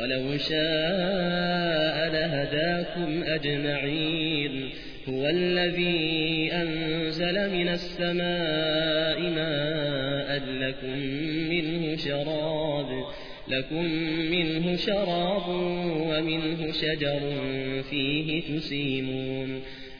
ولو شاء لهداكم أجمعين. هو الذي أنزل من السماء ماء لكم منه شراب لكم منه شراب ومنه شجر فيه تسيمون.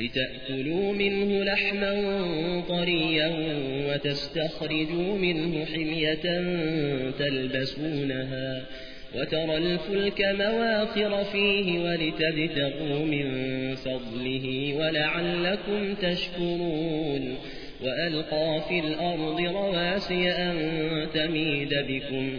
لتأكلوا منه لحما طريا وتستخرجوا منه حلية تلبسونها وترى الفلك مواخر فيه ولتبتغوا من فضله ولعلكم تشكرون وألقى في الأرض رواسي أن تميد بكم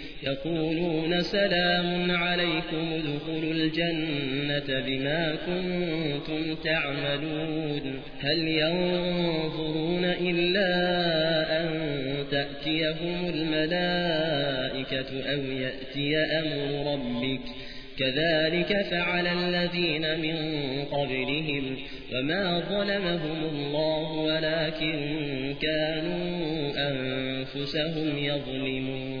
يقولون سلام عليكم ادخلوا الجنة بما كنتم تعملون. هل ينظرون إلا أن تأتيهم الملائكة أو يأتي أمر ربك؟ كذلك فعل الذين من قبلهم وما ظلمهم الله ولكن كانوا أنفسهم يظلمون.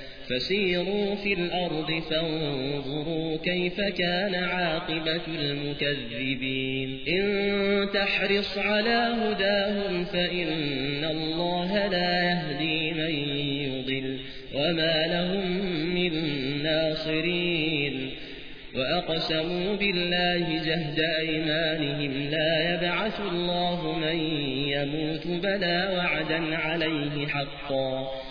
فسيروا في الأرض فانظروا كيف كان عاقبة المكذبين. إن تحرص على هداهم فإن الله لا يهدي من يضل وما لهم من ناصرين. وأقسموا بالله جهد أيمانهم لا يبعث الله من يموت بلا وعدا عليه حقا.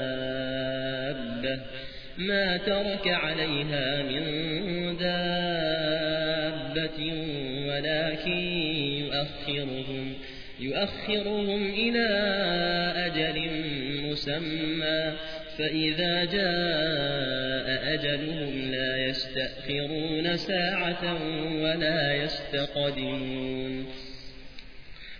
ما ترك عليها من دابة ولكن يؤخرهم يؤخرهم إلى أجل مسمى فإذا جاء أجلهم لا يستأخرون ساعة ولا يستقدمون.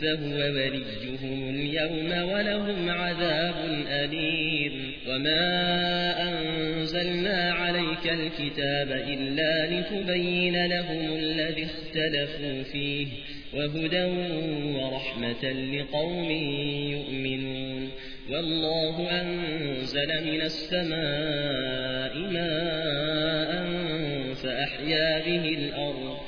فهو وليهم اليوم ولهم عذاب أليم. وما أنزلنا عليك الكتاب إلا لتبين لهم الذي اختلفوا فيه وهدى ورحمة لقوم يؤمنون. والله أنزل من السماء ماء فأحيا به الأرض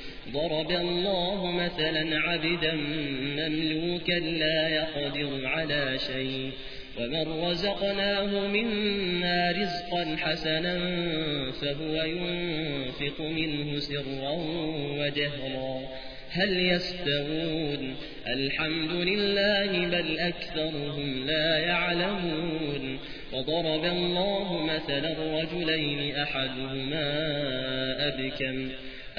ضرب الله مثلا عبدا مملوكا لا يقدر على شيء. ومن رزقناه منا رزقا حسنا فهو ينفق منه سرا وجهرا. هل يستوون؟ الحمد لله بل أكثرهم لا يعلمون. وضرب الله مثلا رجلين أحدهما أبكم.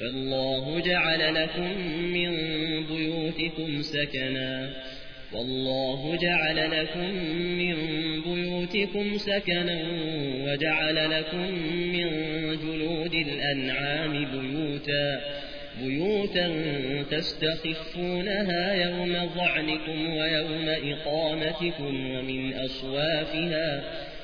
فالله جعل لكم من بيوتكم سكنا. والله جعل لكم من بيوتكم سكنا وجعل لكم من جلود الأنعام بيوتا. بيوتا تستخفونها يوم ضعنكم ويوم إقامتكم ومن أصوافها.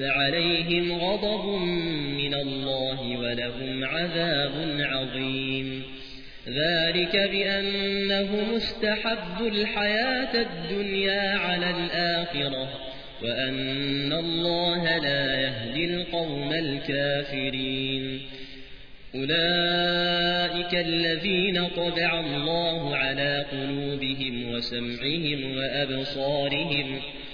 فعليهم غضب من الله ولهم عذاب عظيم. ذلك بأنه مستحب الحياة الدنيا على الآخرة وأن الله لا يهدي القوم الكافرين. أولئك الذين طبع الله على قلوبهم وسمعهم وأبصارهم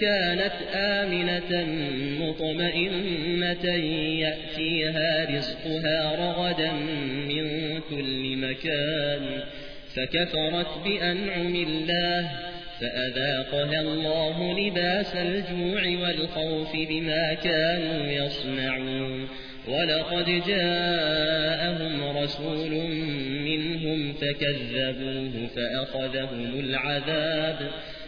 كانت آمنة مطمئنة يأتيها رزقها رغدا من كل مكان فكفرت بأنعم الله فأذاقها الله لباس الجوع والخوف بما كانوا يصنعون. ولقد جاءهم رسول منهم فكذبوه فأخذهم العذاب. فأخذهم العذاب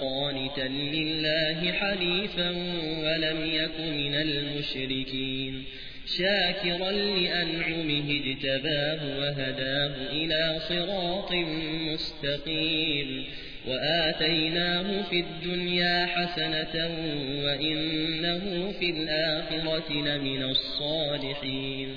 قانتا لله حليفا ولم يك من المشركين. شاكرا لأنعمه اجتباه وهداه إلى صراط مستقيم. وآتيناه في الدنيا حسنة وإنه في الآخرة لمن الصالحين.